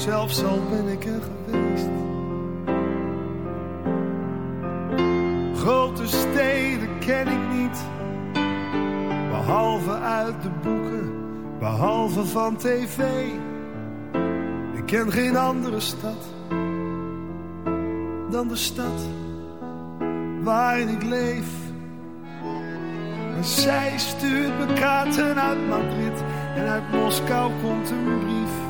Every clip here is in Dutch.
zelfs al ben ik er geweest. Grote steden ken ik niet, behalve uit de boeken, behalve van tv. Ik ken geen andere stad dan de stad waarin ik leef. En zij stuurt me kaarten uit Madrid en uit Moskou komt een brief.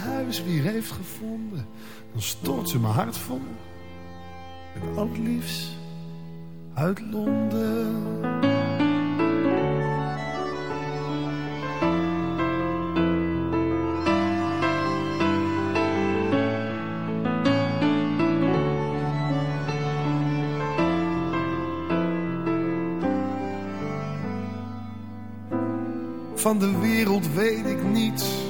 huis weer heeft gevonden, dan stort ze mijn hart vol met al liefst uit Londen. Van de wereld weet ik niets.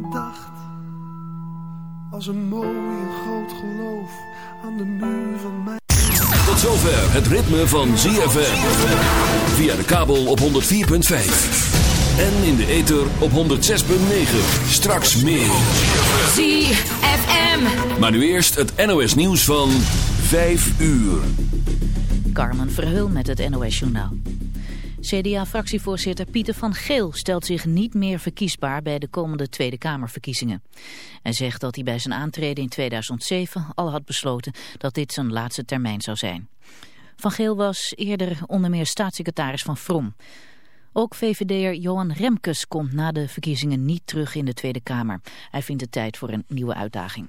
me dacht. Als een mooi en groot geloof aan de muur van mij. Tot zover het ritme van ZFM. Via de kabel op 104.5. En in de ether op 106.9. Straks meer. ZFM. Maar nu eerst het NOS nieuws van 5 uur. Carmen Verheul met het NOS Journaal. CDA-fractievoorzitter Pieter van Geel stelt zich niet meer verkiesbaar bij de komende Tweede Kamerverkiezingen. Hij zegt dat hij bij zijn aantreden in 2007 al had besloten dat dit zijn laatste termijn zou zijn. Van Geel was eerder onder meer staatssecretaris van Vrom. Ook VVD'er Johan Remkes komt na de verkiezingen niet terug in de Tweede Kamer. Hij vindt het tijd voor een nieuwe uitdaging.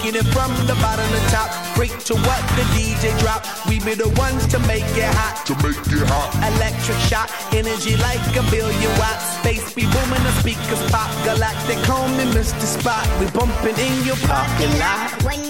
Rock, shaking it from the bottom to top. Break to what the DJ drop. We be the ones to make it hot. To make it hot. Electric shock, energy like a billion watts. Space be booming, the speakers pop. Galactic, call me Mr. Spot. We bumping in your parking lot.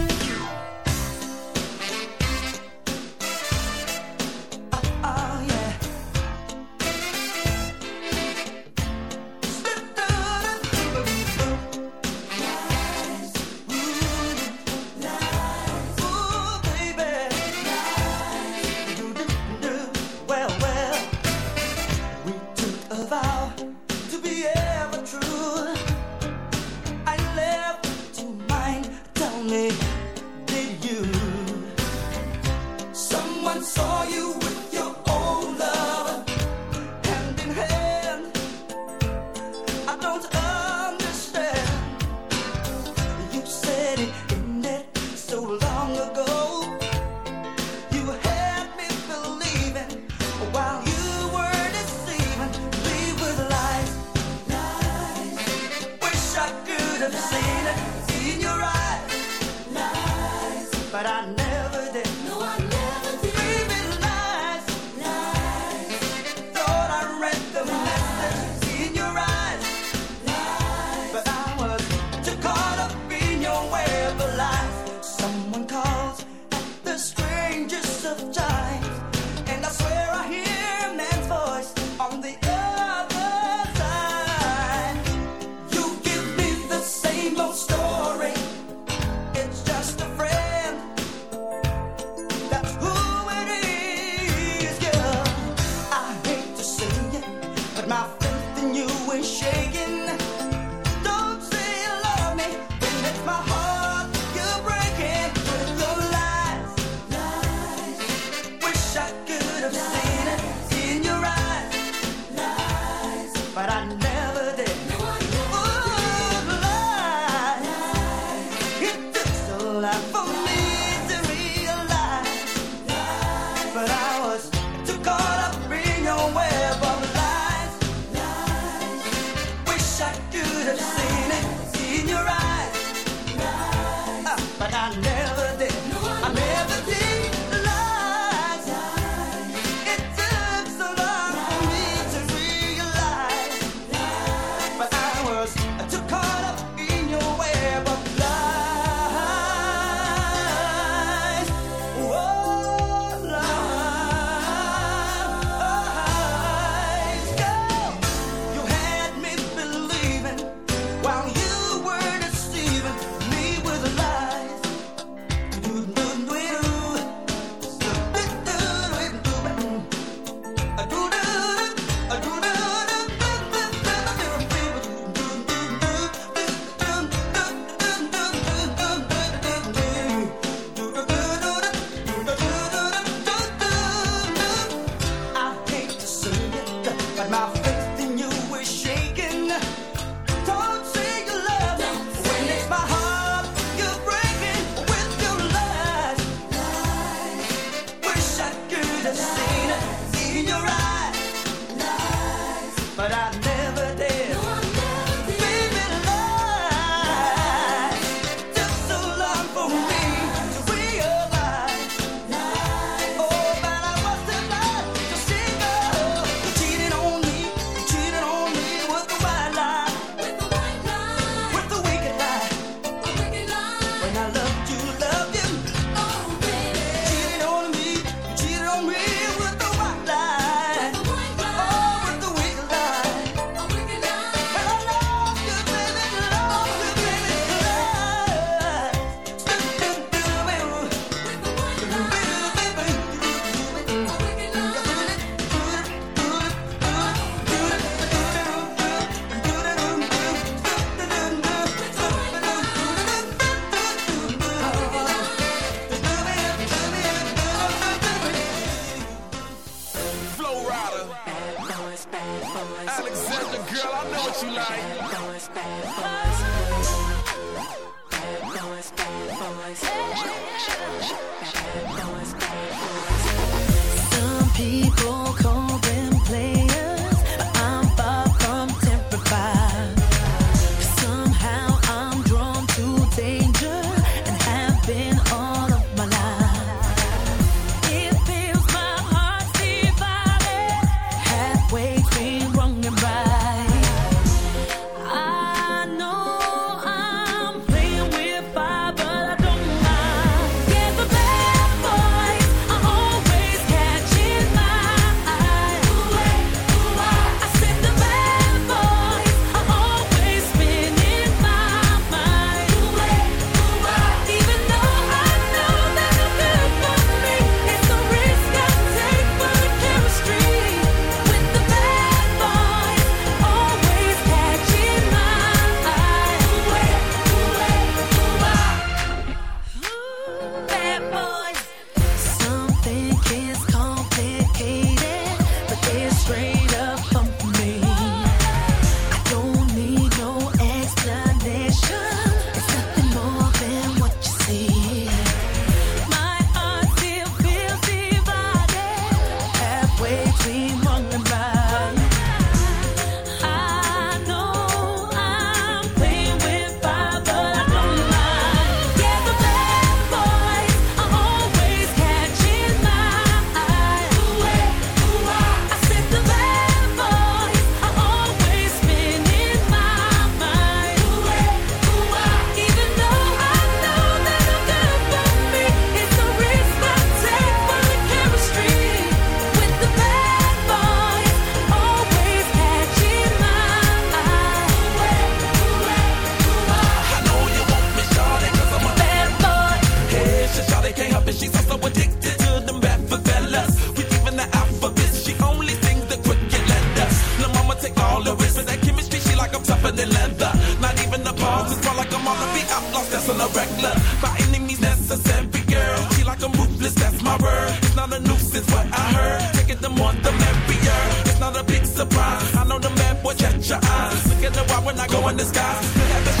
not lost, that's regular. My enemies that's a necessary, girl. She like a ruthless, that's my word. It's not a nuisance, what I heard. Taking them the more, the merrier. It's not a big surprise. I know the man boy, check your eyes. Look at the why when I go in the sky.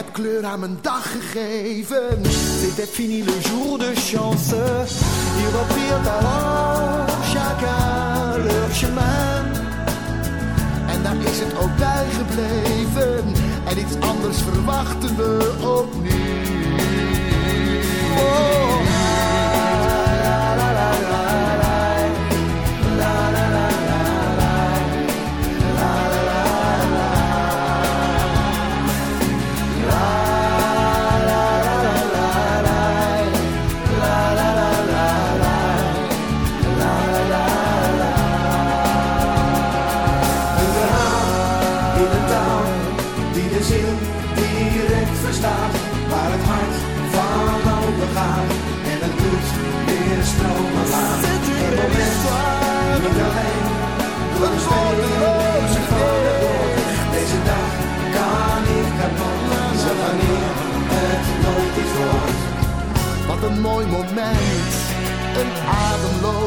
hebt kleur aan mijn dag gegeven. C'était fini le jour de chance. Hier op alors chacun leur chemin. En daar is het ook bij gebleven. En iets anders verwachten we opnieuw. niet. Oh.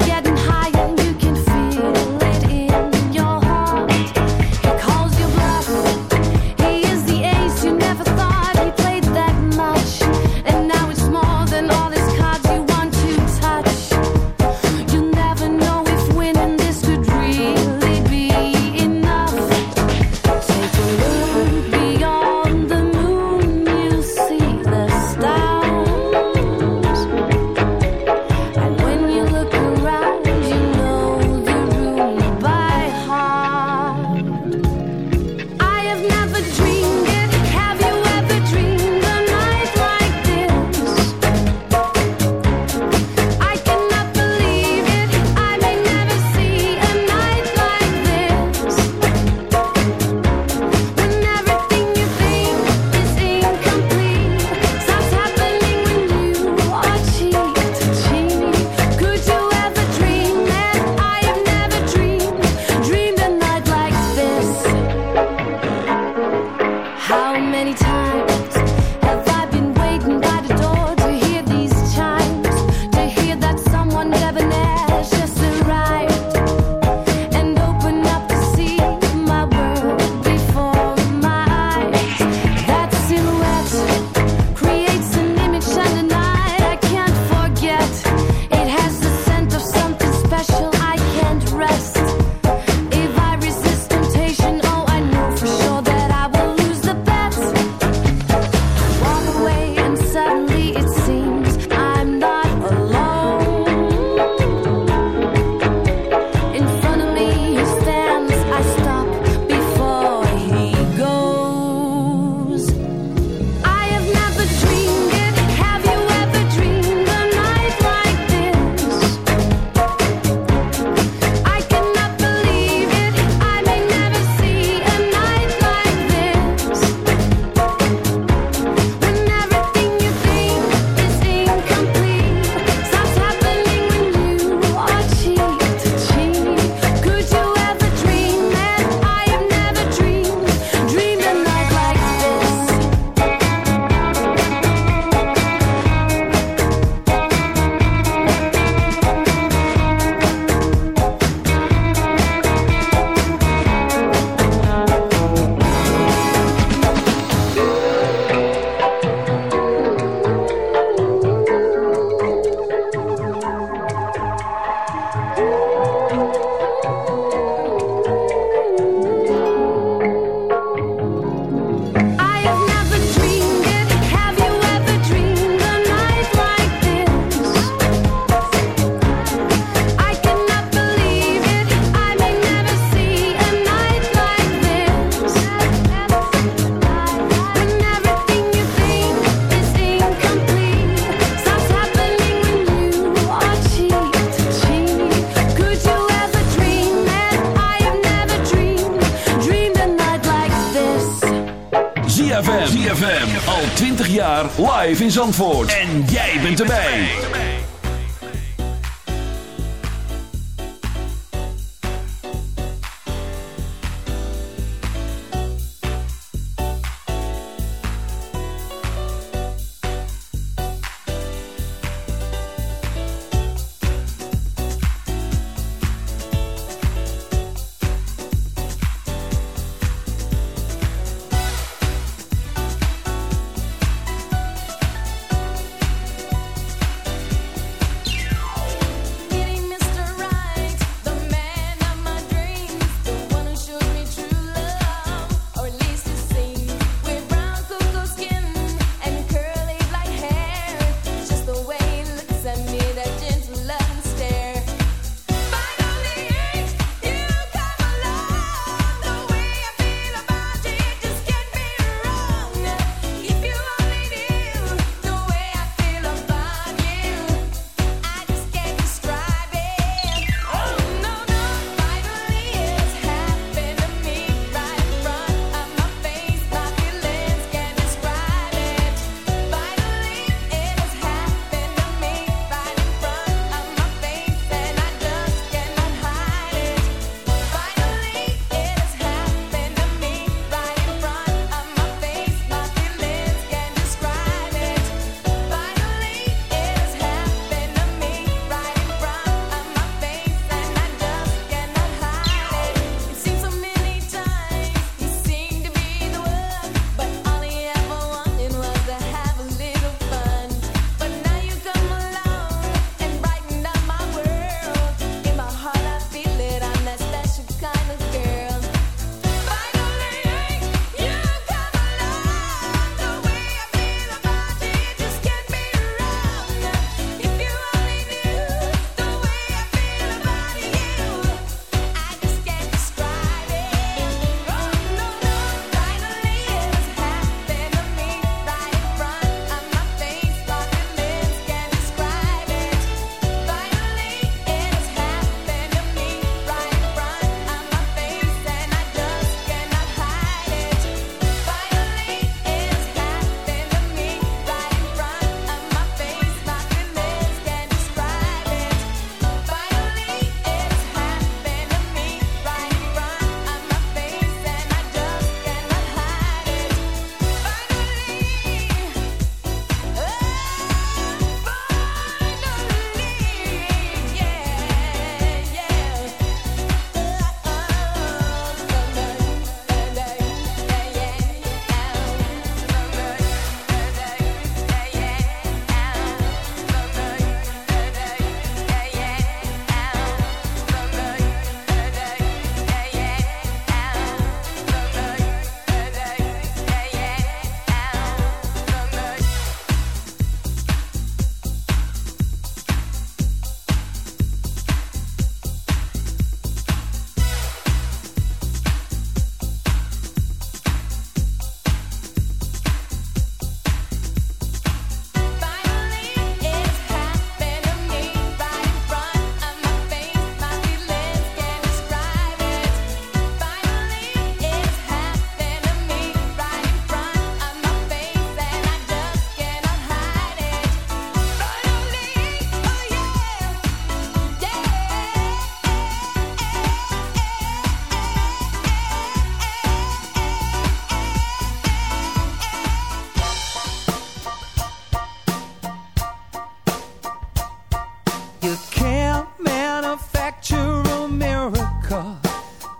Yeah. In Zandvoort.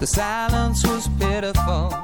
The silence was pitiful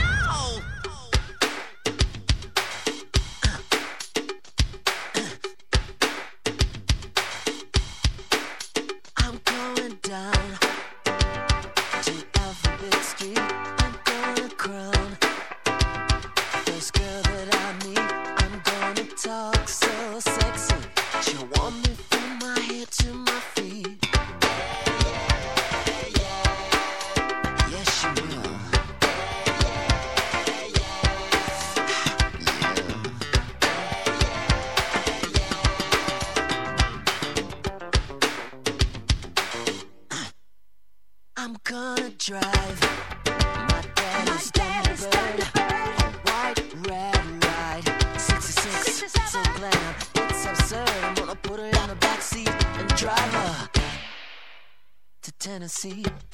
Tennessee.